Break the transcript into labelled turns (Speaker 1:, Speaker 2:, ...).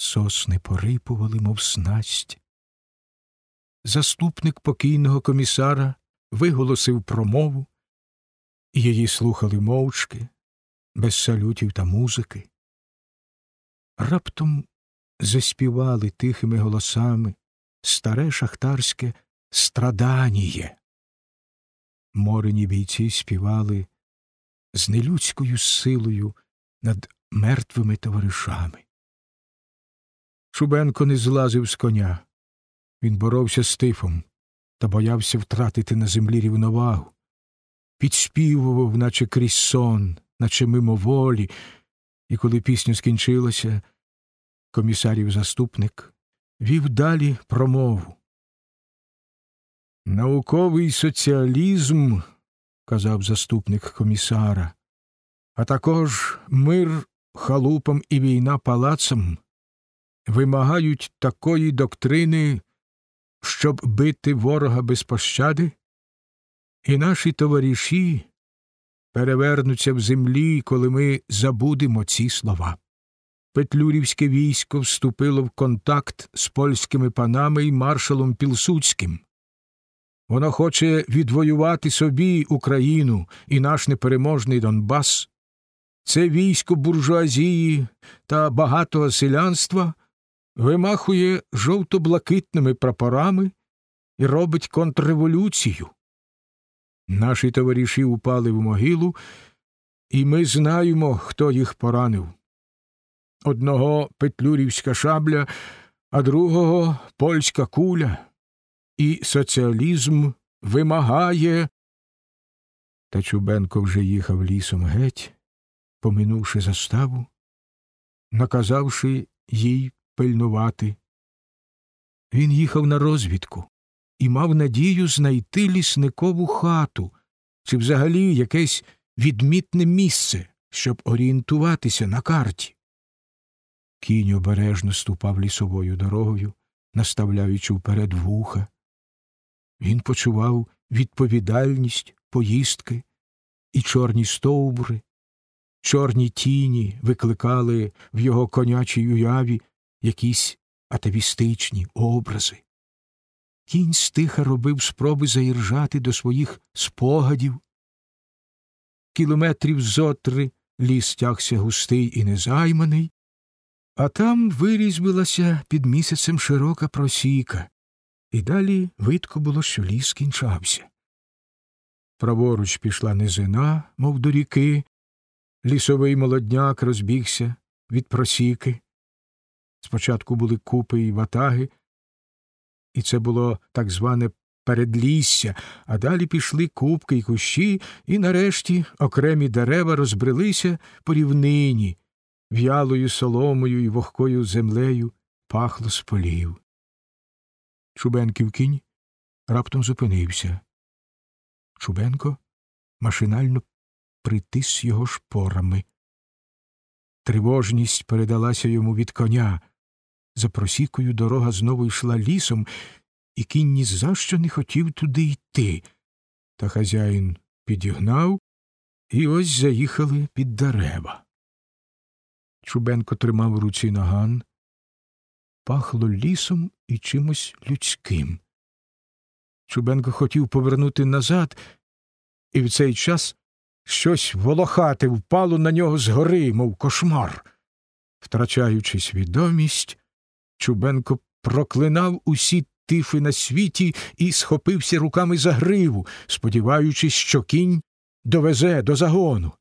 Speaker 1: Сосни порипували, мов снасть. Заступник покійного комісара виголосив промову, і її слухали мовчки, без салютів та музики. Раптом заспівали тихими голосами старе шахтарське страданіє. Морені бійці співали з нелюдською силою над мертвими товаришами. Шубенко не злазив з коня. Він боровся з тифом та боявся втратити на землі рівновагу, підспівував, наче крізь сон, наче мимоволі, і коли пісня скінчилася, комісарів заступник вів далі промову. Науковий соціалізм, казав заступник комісара, а також мир халупам і війна палацам вимагають такої доктрини, щоб бити ворога без пощади, і наші товариші перевернуться в землі, коли ми забудемо ці слова. Петлюрівське військо вступило в контакт з польськими панами і маршалом Пілсуцьким. Воно хоче відвоювати собі Україну і наш непереможний Донбас. Це військо буржуазії та багатого селянства вимахує жовто-блакитними прапорами і робить контрреволюцію. Наші товариші упали в могилу, і ми знаємо, хто їх поранив. Одного петлюрівська шабля, а другого польська куля. І соціалізм вимагає. Та Чубенко вже їхав лісом геть, поминувши заставу, наказавши їй пильнувати. Він їхав на розвідку і мав надію знайти лісникову хату чи взагалі якесь відмітне місце, щоб орієнтуватися на карті. Кінь обережно ступав лісовою дорогою, наставляючи вперед вуха. Він почував відповідальність поїздки і чорні стовбури, чорні тіні викликали в його конячій уяві якісь атавістичні образи. Кінь стиха робив спроби заіржати до своїх спогадів. Кілометрів зотри ліс тягся густий і незайманий, а там вирізбилася під місяцем широка просіка, і далі видко було, що ліс кінчався. Праворуч пішла низина, мов до ріки, лісовий молодняк розбігся від просіки. Спочатку були купи і ватаги, і це було так зване передлісся, а далі пішли купки й кущі, і нарешті окремі дерева розбрелися по рівнині, в'ялою соломою і вогкою землею пахло з полів. Чубенків кінь раптом зупинився. Чубенко машинально притис його шпорами. Тривожність передалася йому від коня. За просікою дорога знову йшла лісом, і кінь ні за що не хотів туди йти. Та хазяїн підігнав, і ось заїхали під дерева. Чубенко тримав в руці наган. Пахло лісом і чимось людським. Чубенко хотів повернути назад, і в цей час щось волохате впало на нього згори, мов кошмар. Втрачаючи свідомість, Чубенко проклинав усі тифи на світі і схопився руками за гриву, сподіваючись, що кінь довезе до загону.